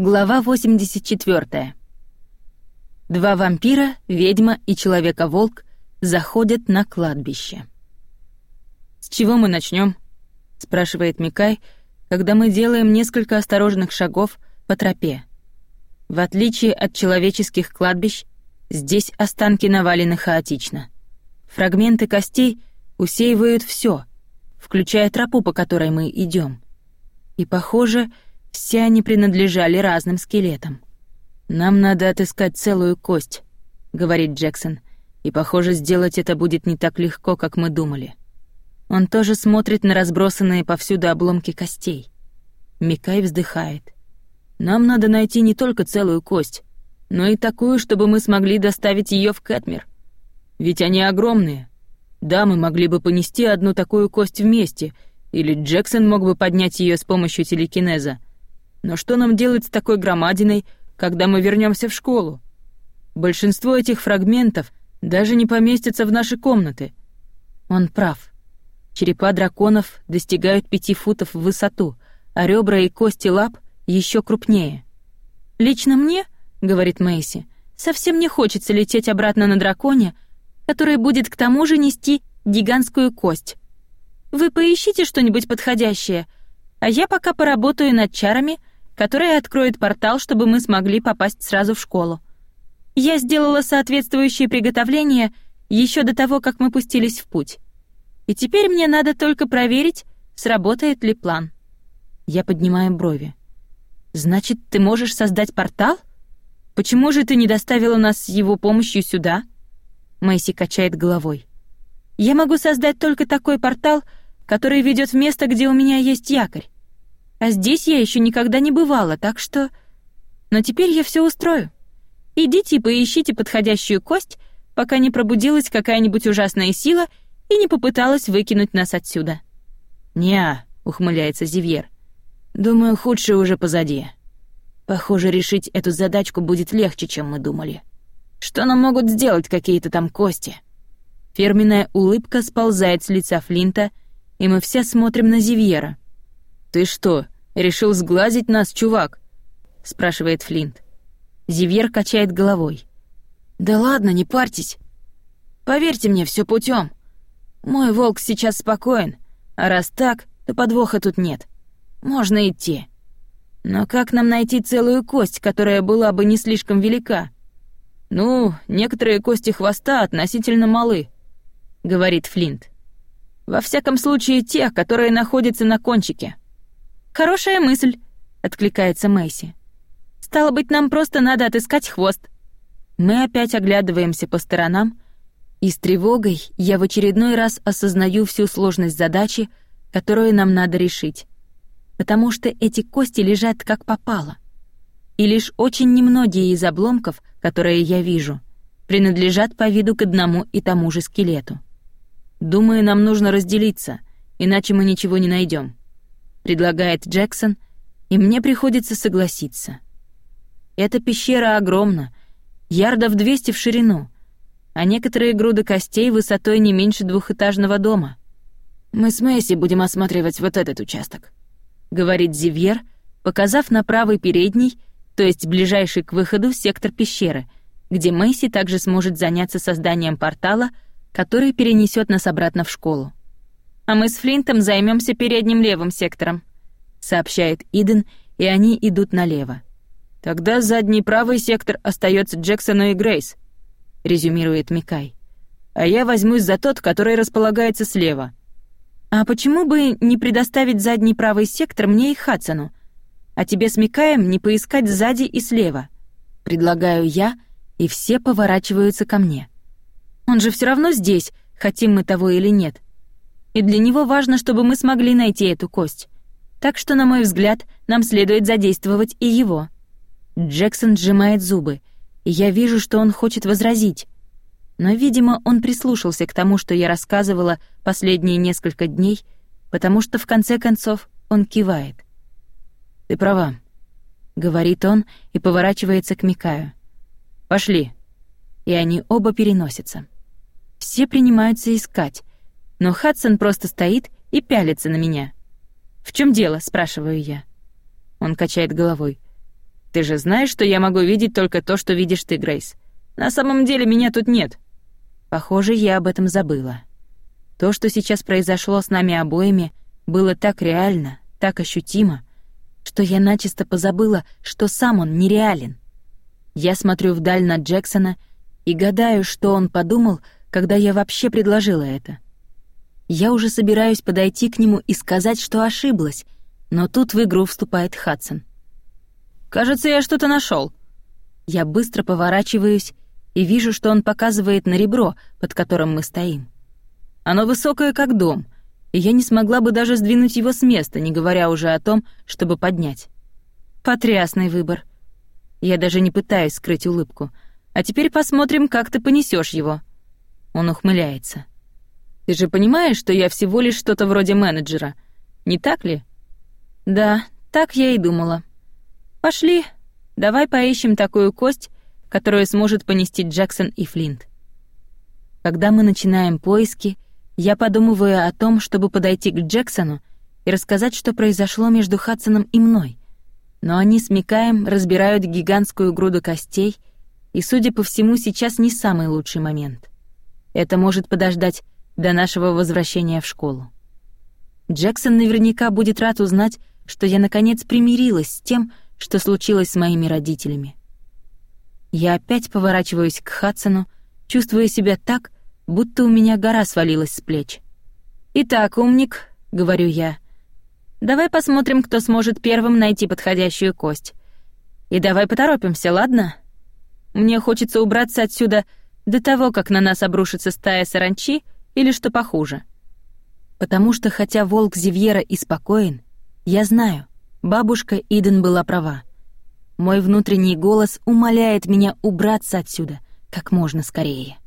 Глава 84. Два вампира, ведьма и человека-волк заходят на кладбище. «С чего мы начнем? спрашивает Микай, когда мы делаем несколько осторожных шагов по тропе. В отличие от человеческих кладбищ, здесь останки навалены хаотично. Фрагменты костей усеивают все, включая тропу, по которой мы идем. И, похоже, все они принадлежали разным скелетам. «Нам надо отыскать целую кость», — говорит Джексон, «и, похоже, сделать это будет не так легко, как мы думали». Он тоже смотрит на разбросанные повсюду обломки костей. Микай вздыхает. «Нам надо найти не только целую кость, но и такую, чтобы мы смогли доставить ее в Кэтмир. Ведь они огромные. Да, мы могли бы понести одну такую кость вместе, или Джексон мог бы поднять ее с помощью телекинеза, но что нам делать с такой громадиной, когда мы вернемся в школу? Большинство этих фрагментов даже не поместятся в наши комнаты. Он прав. Черепа драконов достигают пяти футов в высоту, а ребра и кости лап еще крупнее. «Лично мне, — говорит Мэйси, — совсем не хочется лететь обратно на драконе, который будет к тому же нести гигантскую кость. Вы поищите что-нибудь подходящее, а я пока поработаю над чарами, которая откроет портал, чтобы мы смогли попасть сразу в школу. Я сделала соответствующие приготовления еще до того, как мы пустились в путь. И теперь мне надо только проверить, сработает ли план. Я поднимаю брови. Значит, ты можешь создать портал? Почему же ты не доставила нас с его помощью сюда? Мэйси качает головой. Я могу создать только такой портал, который ведет в место, где у меня есть якорь. А здесь я еще никогда не бывала, так что... Но теперь я все устрою. Идите и поищите подходящую кость, пока не пробудилась какая-нибудь ужасная сила и не попыталась выкинуть нас отсюда. «Не-а», ухмыляется Зивьер. «Думаю, худшее уже позади. Похоже, решить эту задачку будет легче, чем мы думали. Что нам могут сделать какие-то там кости?» Фирменная улыбка сползает с лица Флинта, и мы все смотрим на Зивьера — «Ты что, решил сглазить нас, чувак?» — спрашивает Флинт. Зивьер качает головой. «Да ладно, не парьтесь. Поверьте мне, все путем. Мой волк сейчас спокоен, а раз так, то подвоха тут нет. Можно идти. Но как нам найти целую кость, которая была бы не слишком велика? Ну, некоторые кости хвоста относительно малы, говорит Флинт. Во всяком случае, те, которые находятся на кончике. «Хорошая мысль», — откликается Мэйси. «Стало быть, нам просто надо отыскать хвост». Мы опять оглядываемся по сторонам, и с тревогой я в очередной раз осознаю всю сложность задачи, которую нам надо решить. Потому что эти кости лежат как попало. И лишь очень немногие из обломков, которые я вижу, принадлежат по виду к одному и тому же скелету. Думаю, нам нужно разделиться, иначе мы ничего не найдем предлагает Джексон, и мне приходится согласиться. Эта пещера огромна, ярдов 200 в ширину, а некоторые груды костей высотой не меньше двухэтажного дома. Мы с Мэйси будем осматривать вот этот участок, говорит Зивьер, показав на правый передний, то есть ближайший к выходу сектор пещеры, где Мэйси также сможет заняться созданием портала, который перенесет нас обратно в школу а мы с Флинтом займемся передним левым сектором», — сообщает Иден, и они идут налево. «Тогда задний правый сектор остается Джексону и Грейс», — резюмирует Микай. «А я возьмусь за тот, который располагается слева». «А почему бы не предоставить задний правый сектор мне и Хадсону, а тебе с Микаем не поискать сзади и слева?» Предлагаю я, и все поворачиваются ко мне. «Он же все равно здесь, хотим мы того или нет», и для него важно, чтобы мы смогли найти эту кость. Так что, на мой взгляд, нам следует задействовать и его». Джексон сжимает зубы, и я вижу, что он хочет возразить. Но, видимо, он прислушался к тому, что я рассказывала последние несколько дней, потому что, в конце концов, он кивает. «Ты права», — говорит он и поворачивается к Микаю. «Пошли». И они оба переносятся. Все принимаются искать, но Хадсон просто стоит и пялится на меня. «В чем дело?» — спрашиваю я. Он качает головой. Ты же знаешь, что я могу видеть только то, что видишь ты, Грейс. На самом деле меня тут нет. Похоже, я об этом забыла. То, что сейчас произошло с нами обоими, было так реально, так ощутимо, что я начисто позабыла, что сам он нереален. Я смотрю вдаль на Джексона и гадаю, что он подумал, когда я вообще предложила это. Я уже собираюсь подойти к нему и сказать, что ошиблась, но тут в игру вступает Хадсон. «Кажется, я что-то нашел. Я быстро поворачиваюсь и вижу, что он показывает на ребро, под которым мы стоим. Оно высокое, как дом, и я не смогла бы даже сдвинуть его с места, не говоря уже о том, чтобы поднять. Потрясный выбор. Я даже не пытаюсь скрыть улыбку. А теперь посмотрим, как ты понесешь его. Он ухмыляется. Ты же понимаешь, что я всего лишь что-то вроде менеджера, не так ли? Да, так я и думала. Пошли, давай поищем такую кость, которую сможет понести Джексон и Флинт. Когда мы начинаем поиски, я подумываю о том, чтобы подойти к Джексону и рассказать, что произошло между Хадсоном и мной. Но они с Микаем разбирают гигантскую груду костей, и, судя по всему, сейчас не самый лучший момент. Это может подождать до нашего возвращения в школу. Джексон наверняка будет рад узнать, что я наконец примирилась с тем, что случилось с моими родителями. Я опять поворачиваюсь к Хадсону, чувствуя себя так, будто у меня гора свалилась с плеч. «Итак, умник», — говорю я, — «давай посмотрим, кто сможет первым найти подходящую кость. И давай поторопимся, ладно? Мне хочется убраться отсюда до того, как на нас обрушится стая саранчи или что похуже. Потому что хотя волк Зивьера и спокоен, я знаю, бабушка Иден была права. Мой внутренний голос умоляет меня убраться отсюда как можно скорее.